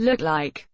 look like.